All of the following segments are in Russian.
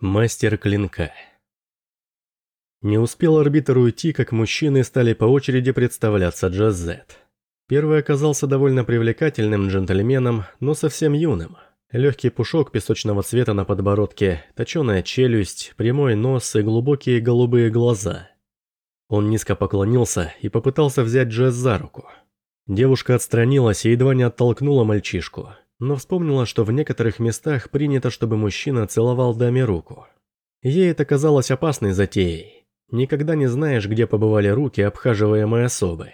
Мастер клинка. Не успел арбитр уйти, как мужчины стали по очереди представляться Джазет. Первый оказался довольно привлекательным джентльменом, но совсем юным. Легкий пушок песочного цвета на подбородке, точеная челюсть, прямой нос и глубокие голубые глаза. Он низко поклонился и попытался взять Джесс за руку. Девушка отстранилась и едва не оттолкнула мальчишку – но вспомнила, что в некоторых местах принято, чтобы мужчина целовал даме руку. Ей это казалось опасной затеей. Никогда не знаешь, где побывали руки обхаживаемой особы.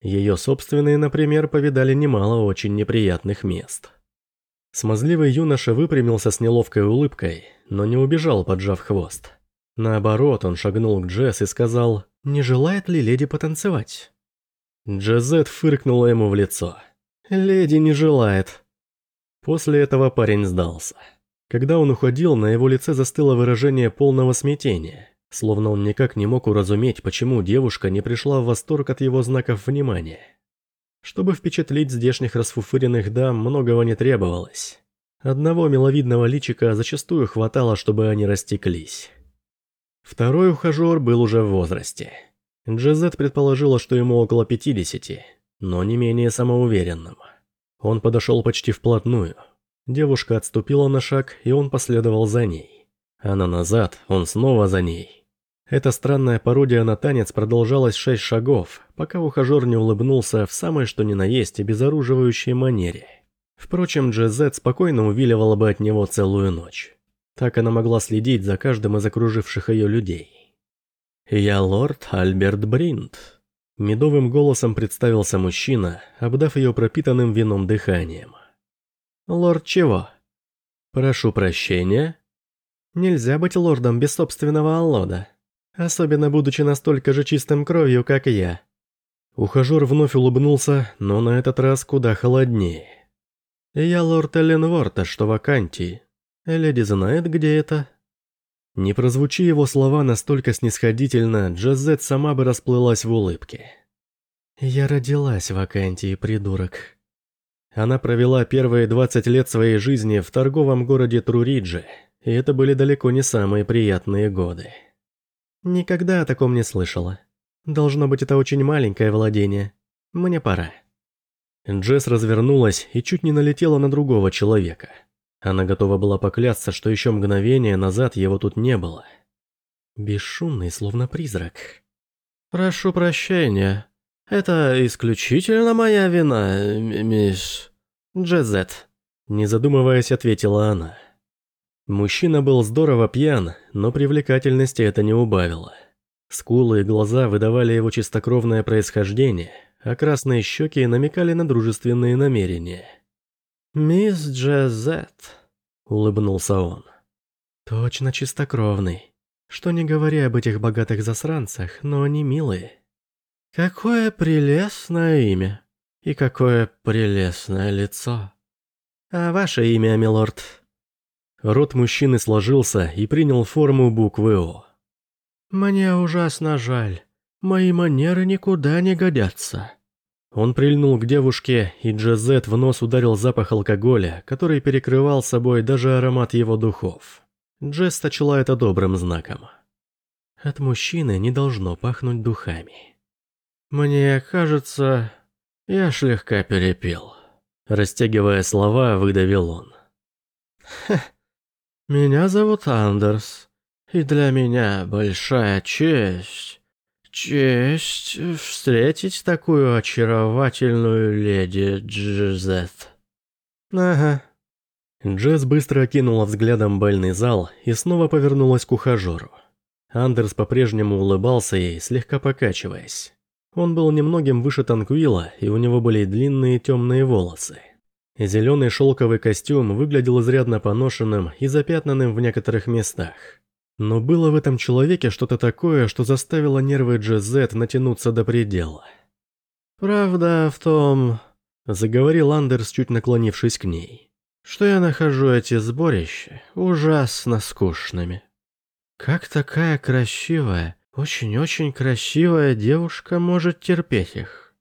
Ее собственные, например, повидали немало очень неприятных мест. Смазливый юноша выпрямился с неловкой улыбкой, но не убежал, поджав хвост. Наоборот, он шагнул к Джесс и сказал, «Не желает ли леди потанцевать?» Джезет фыркнула ему в лицо. «Леди не желает. После этого парень сдался. Когда он уходил, на его лице застыло выражение полного смятения, словно он никак не мог уразуметь, почему девушка не пришла в восторг от его знаков внимания. Чтобы впечатлить здешних расфуфыренных дам, многого не требовалось. Одного миловидного личика зачастую хватало, чтобы они растеклись. Второй ухажер был уже в возрасте. Джезет предположила, что ему около 50, но не менее самоуверенным. Он подошел почти вплотную. Девушка отступила на шаг, и он последовал за ней. Она назад, он снова за ней. Эта странная пародия на танец продолжалась шесть шагов, пока ухажер не улыбнулся в самой что ни на есть обезоруживающей манере. Впрочем, Джезет спокойно увиливала бы от него целую ночь. Так она могла следить за каждым из окруживших ее людей. «Я лорд Альберт Бринт», Медовым голосом представился мужчина, обдав ее пропитанным вином дыханием. «Лорд чего?» «Прошу прощения». «Нельзя быть лордом без собственного аллода, особенно будучи настолько же чистым кровью, как я». Ухажер вновь улыбнулся, но на этот раз куда холоднее. «Я лорд Элленворта, что в Акантии. Леди знает, где это?» Не прозвучи его слова настолько снисходительно, Джазет сама бы расплылась в улыбке. «Я родилась в Акантии, придурок». Она провела первые 20 лет своей жизни в торговом городе Труридже, и это были далеко не самые приятные годы. Никогда о таком не слышала. Должно быть, это очень маленькое владение. Мне пора. Джесс развернулась и чуть не налетела на другого человека – она готова была поклясться, что еще мгновение назад его тут не было. Бесшумный, словно призрак. «Прошу прощения. Это исключительно моя вина, мисс... Джезет», — не задумываясь, ответила она. Мужчина был здорово пьян, но привлекательности это не убавило. Скулы и глаза выдавали его чистокровное происхождение, а красные щеки намекали на дружественные намерения. «Мисс Джазет», — улыбнулся он. «Точно чистокровный. Что не говоря об этих богатых засранцах, но они милые. Какое прелестное имя. И какое прелестное лицо. А ваше имя, милорд?» Рот мужчины сложился и принял форму буквы «О». «Мне ужасно жаль. Мои манеры никуда не годятся». Он прильнул к девушке, и Джазет в нос ударил запах алкоголя, который перекрывал собой даже аромат его духов. Джесс сочла это добрым знаком. От мужчины не должно пахнуть духами. «Мне кажется, я слегка перепил», – растягивая слова, выдавил он. «Ха, меня зовут Андерс, и для меня большая честь «Честь встретить такую очаровательную леди Джезет». «Ага». Джесс быстро окинула взглядом бальный зал и снова повернулась к ухажеру. Андерс по-прежнему улыбался ей, слегка покачиваясь. Он был немногим выше Танквила, и у него были длинные темные волосы. Зеленый шелковый костюм выглядел изрядно поношенным и запятнанным в некоторых местах. Но было в этом человеке что-то такое, что заставило нервы Джезет натянуться до предела. «Правда в том...» – заговорил Андерс, чуть наклонившись к ней. «Что я нахожу эти сборища ужасно скучными. Как такая красивая, очень-очень красивая девушка может терпеть их?»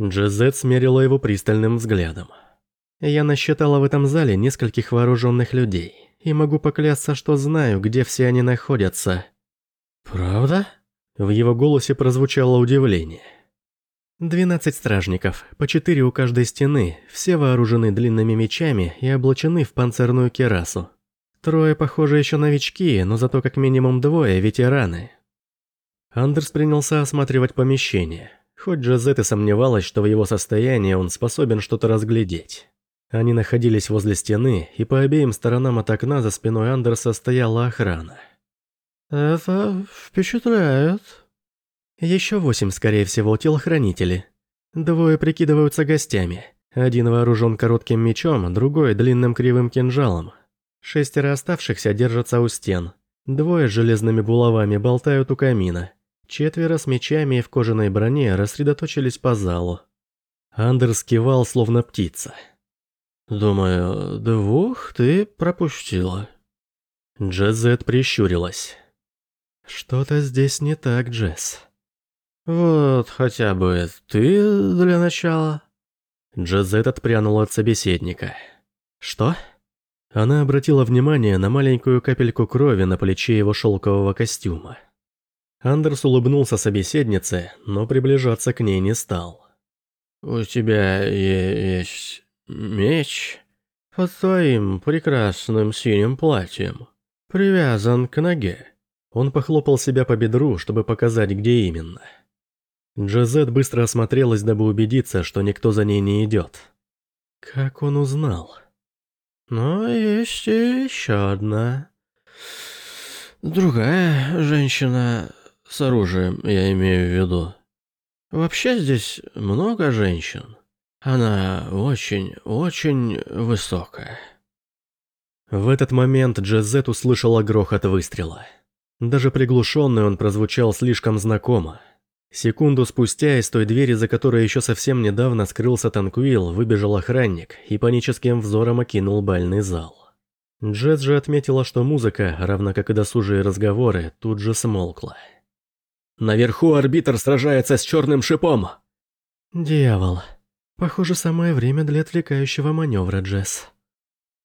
Джезет смерила его пристальным взглядом. «Я насчитала в этом зале нескольких вооруженных людей и могу поклясться, что знаю, где все они находятся». «Правда?» В его голосе прозвучало удивление. «Двенадцать стражников, по четыре у каждой стены, все вооружены длинными мечами и облачены в панцирную керасу. Трое, похоже, еще новички, но зато как минимум двое ветераны». Андерс принялся осматривать помещение, хоть Джазет и сомневалась, что в его состоянии он способен что-то разглядеть. Они находились возле стены, и по обеим сторонам от окна за спиной Андерса стояла охрана. «Это впечатляет». Еще восемь, скорее всего, телохранители. Двое прикидываются гостями. Один вооружен коротким мечом, другой – длинным кривым кинжалом. Шестеро оставшихся держатся у стен. Двое с железными булавами болтают у камина. Четверо с мечами и в кожаной броне рассредоточились по залу. Андерс кивал, словно птица. «Думаю, двух ты пропустила». Джезет прищурилась. «Что-то здесь не так, Джесс». «Вот хотя бы ты для начала». Джезет отпрянула от собеседника. «Что?» Она обратила внимание на маленькую капельку крови на плече его шелкового костюма. Андерс улыбнулся собеседнице, но приближаться к ней не стал. «У тебя есть меч под твоим прекрасным синим платьем, привязан к ноге». Он похлопал себя по бедру, чтобы показать, где именно. Джазет быстро осмотрелась, дабы убедиться, что никто за ней не идет. Как он узнал? Но есть еще одна. Другая женщина с оружием, я имею в виду. Вообще здесь много женщин. Она очень, очень высокая. В этот момент Джазет услышала грохот выстрела. Даже приглушенный он прозвучал слишком знакомо. Секунду спустя из той двери, за которой еще совсем недавно скрылся Танкуил, выбежал охранник и паническим взором окинул бальный зал. Джет же отметила, что музыка, равно как и досужие разговоры, тут же смолкла. «Наверху арбитр сражается с черным шипом!» «Дьявол. Похоже, самое время для отвлекающего маневра, Джесс».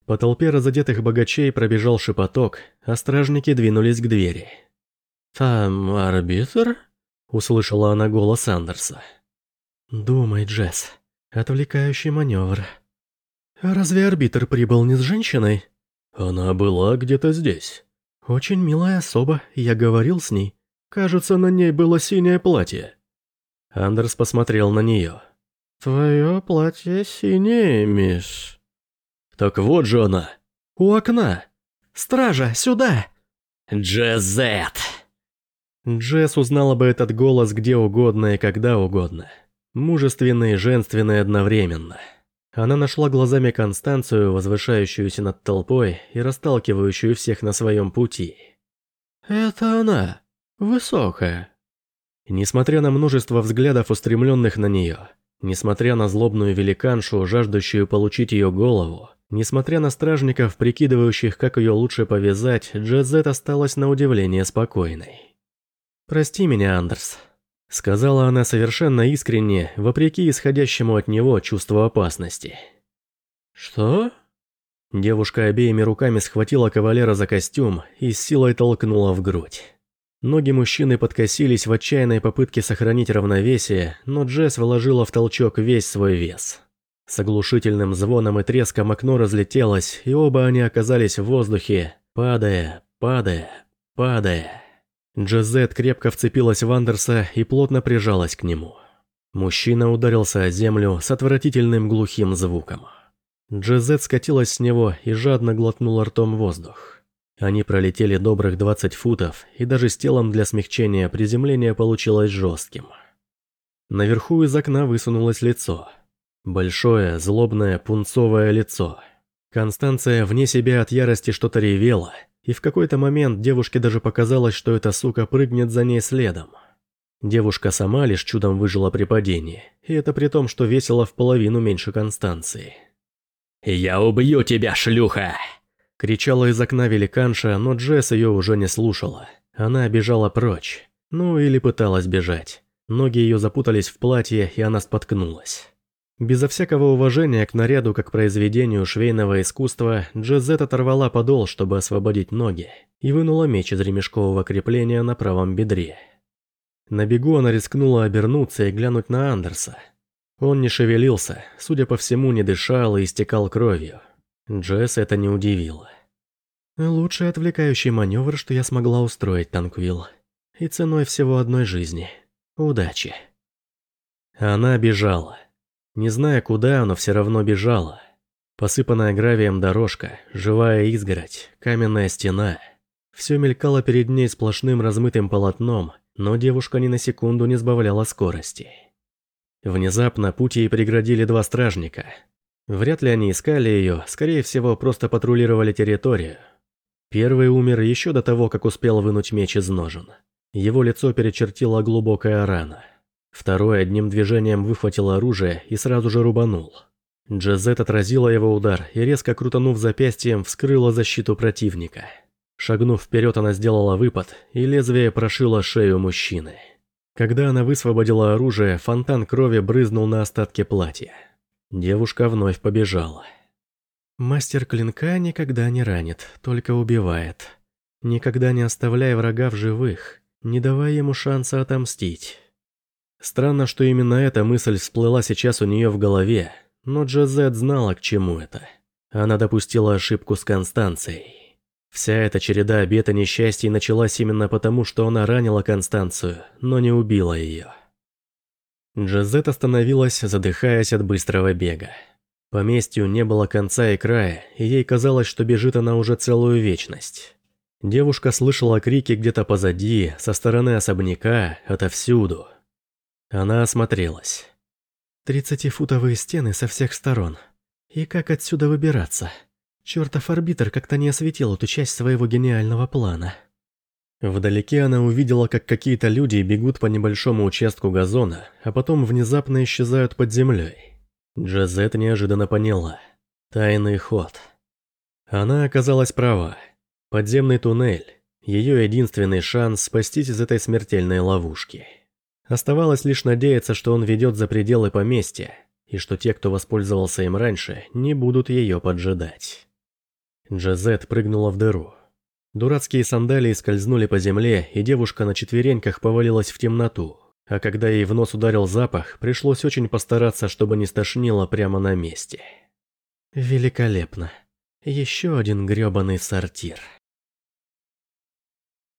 По толпе разодетых богачей пробежал шепоток, а стражники двинулись к двери. «Там арбитр?» – услышала она голос Андерса. «Думай, Джесс. Отвлекающий маневр». «Разве арбитр прибыл не с женщиной?» «Она была где-то здесь». «Очень милая особа, я говорил с ней. Кажется, на ней было синее платье». Андерс посмотрел на нее. «Твое платье синее, мисс». Так вот же она. У окна. Стража, сюда! Джезет. Джесс узнала бы этот голос где угодно и когда угодно. Мужественный и женственный одновременно. Она нашла глазами Констанцию, возвышающуюся над толпой и расталкивающую всех на своем пути. «Это она. Высокая». Несмотря на множество взглядов, устремленных на нее, несмотря на злобную великаншу, жаждущую получить ее голову, Несмотря на стражников, прикидывающих, как ее лучше повязать, Джезет осталась на удивление спокойной. «Прости меня, Андерс», — сказала она совершенно искренне, вопреки исходящему от него чувству опасности. «Что?» Девушка обеими руками схватила кавалера за костюм и с силой толкнула в грудь. Ноги мужчины подкосились в отчаянной попытке сохранить равновесие, но Джесс вложила в толчок весь свой вес. С оглушительным звоном и треском окно разлетелось, и оба они оказались в воздухе, падая, падая, падая. Джезет крепко вцепилась в Андерса и плотно прижалась к нему. Мужчина ударился о землю с отвратительным глухим звуком. Джезет скатилась с него и жадно глотнула ртом воздух. Они пролетели добрых 20 футов, и даже с телом для смягчения приземление получилось жестким. Наверху из окна высунулось лицо – Большое, злобное, пунцовое лицо. Констанция вне себя от ярости что-то ревела, и в какой-то момент девушке даже показалось, что эта сука прыгнет за ней следом. Девушка сама лишь чудом выжила при падении, и это при том, что весила в половину меньше Констанции. «Я убью тебя, шлюха!» Кричала из окна великанша, но Джесс ее уже не слушала. Она бежала прочь. Ну или пыталась бежать. Ноги ее запутались в платье, и она споткнулась. Безо всякого уважения к наряду как произведению швейного искусства, Джезет оторвала подол, чтобы освободить ноги, и вынула меч из ремешкового крепления на правом бедре. На бегу она рискнула обернуться и глянуть на Андерса. Он не шевелился, судя по всему, не дышал и истекал кровью. Джесс это не удивило. Лучший отвлекающий маневр, что я смогла устроить, Танквилл. И ценой всего одной жизни. Удачи. Она бежала. Не зная куда, но все равно бежала. Посыпанная гравием дорожка, живая изгородь, каменная стена. Все мелькало перед ней сплошным размытым полотном, но девушка ни на секунду не сбавляла скорости. Внезапно путь ей преградили два стражника. Вряд ли они искали ее, скорее всего, просто патрулировали территорию. Первый умер еще до того, как успел вынуть меч из ножен. Его лицо перечертила глубокая рана. Второй одним движением выхватил оружие и сразу же рубанул. Джазет отразила его удар и, резко крутанув запястьем, вскрыла защиту противника. Шагнув вперед, она сделала выпад, и лезвие прошило шею мужчины. Когда она высвободила оружие, фонтан крови брызнул на остатки платья. Девушка вновь побежала. Мастер клинка никогда не ранит, только убивает. Никогда не оставляй врага в живых, не давай ему шанса отомстить. Странно, что именно эта мысль всплыла сейчас у нее в голове, но Джазет знала, к чему это. Она допустила ошибку с Констанцией. Вся эта череда обета несчастий началась именно потому, что она ранила Констанцию, но не убила ее. Джазет остановилась, задыхаясь от быстрого бега. Поместью не было конца и края, и ей казалось, что бежит она уже целую вечность. Девушка слышала крики где-то позади, со стороны особняка, отовсюду – она осмотрелась. Тридцатифутовые стены со всех сторон. И как отсюда выбираться? Чертов арбитр как-то не осветил эту часть своего гениального плана. Вдалеке она увидела, как какие-то люди бегут по небольшому участку газона, а потом внезапно исчезают под землей. Джазет неожиданно поняла. Тайный ход. Она оказалась права. Подземный туннель. Ее единственный шанс спастись из этой смертельной ловушки. Оставалось лишь надеяться, что он ведет за пределы поместья, и что те, кто воспользовался им раньше, не будут ее поджидать. Джазет прыгнула в дыру. Дурацкие сандалии скользнули по земле, и девушка на четвереньках повалилась в темноту. А когда ей в нос ударил запах, пришлось очень постараться, чтобы не стошнило прямо на месте. Великолепно. Еще один грёбаный сортир.